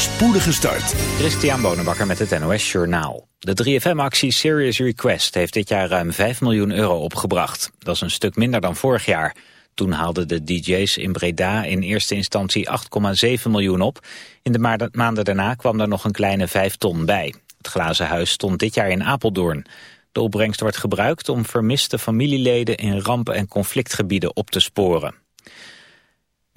spoedige start. Christian Bonenbakker met het NOS Journaal. De 3FM-actie Serious Request heeft dit jaar ruim 5 miljoen euro opgebracht. Dat is een stuk minder dan vorig jaar. Toen haalden de DJ's in Breda in eerste instantie 8,7 miljoen op. In de maanden daarna kwam er nog een kleine 5 ton bij. Het glazen huis stond dit jaar in Apeldoorn. De opbrengst wordt gebruikt om vermiste familieleden in rampen- en conflictgebieden op te sporen.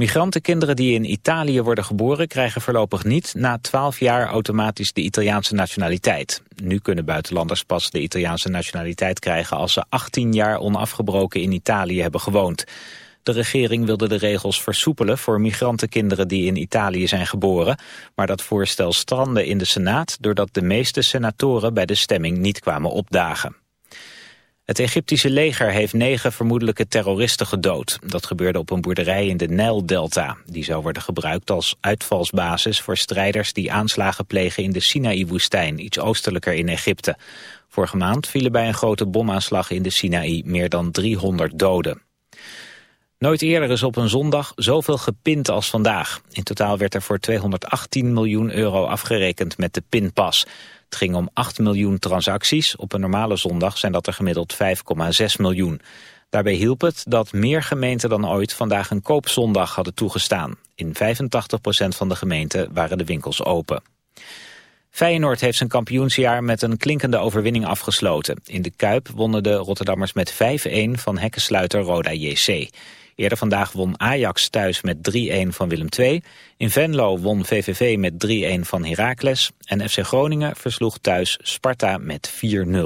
Migrantenkinderen die in Italië worden geboren krijgen voorlopig niet na 12 jaar automatisch de Italiaanse nationaliteit. Nu kunnen buitenlanders pas de Italiaanse nationaliteit krijgen als ze 18 jaar onafgebroken in Italië hebben gewoond. De regering wilde de regels versoepelen voor migrantenkinderen die in Italië zijn geboren, maar dat voorstel strandde in de Senaat doordat de meeste senatoren bij de stemming niet kwamen opdagen. Het Egyptische leger heeft negen vermoedelijke terroristen gedood. Dat gebeurde op een boerderij in de Nijldelta. Die zou worden gebruikt als uitvalsbasis voor strijders die aanslagen plegen in de Sinaï-woestijn, iets oostelijker in Egypte. Vorige maand vielen bij een grote bomaanslag in de Sinaï meer dan 300 doden. Nooit eerder is op een zondag zoveel gepind als vandaag. In totaal werd er voor 218 miljoen euro afgerekend met de pinpas. Het ging om 8 miljoen transacties. Op een normale zondag zijn dat er gemiddeld 5,6 miljoen. Daarbij hielp het dat meer gemeenten dan ooit vandaag een koopzondag hadden toegestaan. In 85% van de gemeenten waren de winkels open. Feyenoord heeft zijn kampioensjaar met een klinkende overwinning afgesloten. In de Kuip wonnen de Rotterdammers met 5-1 van hekkensluiter Roda JC. Eerder vandaag won Ajax thuis met 3-1 van Willem II. In Venlo won VVV met 3-1 van Heracles. En FC Groningen versloeg thuis Sparta met 4-0.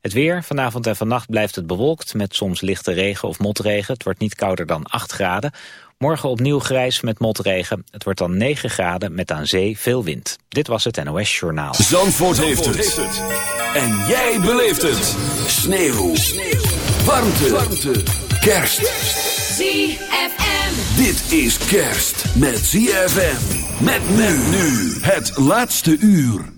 Het weer, vanavond en vannacht blijft het bewolkt met soms lichte regen of motregen. Het wordt niet kouder dan 8 graden. Morgen opnieuw grijs met motregen. Het wordt dan 9 graden met aan zee veel wind. Dit was het NOS Journaal. Zandvoort, heeft, het. En jij beleeft het. Sneeuw. Sneeuw. Warmte. Warmte. Kerst. ZFM. Dit is kerst met ZFM. Met men nu. Het laatste uur.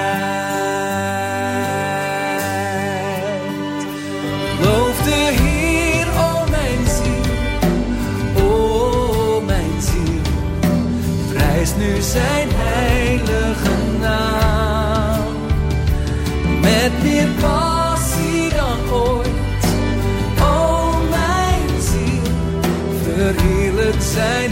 Zijn heilige naam. Met meer passie dan ooit, o mijn ziel. Verheerlijk zijn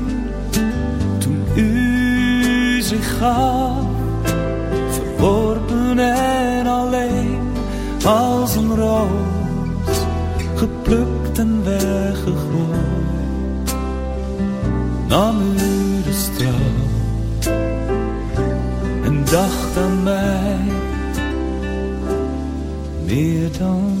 zich gaf, verworpen en alleen als een roos, geplukt en weggegooid, nam u de en dacht aan mij meer dan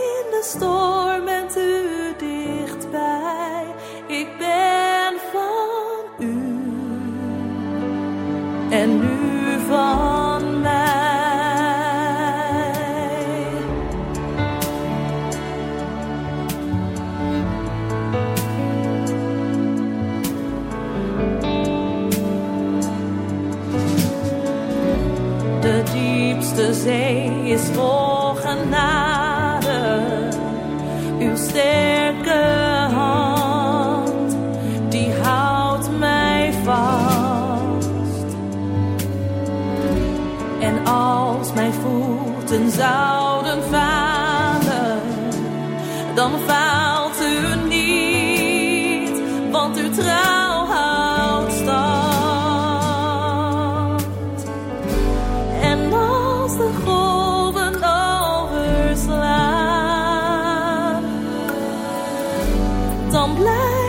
van blij.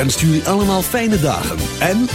Wenst jullie allemaal fijne dagen. En...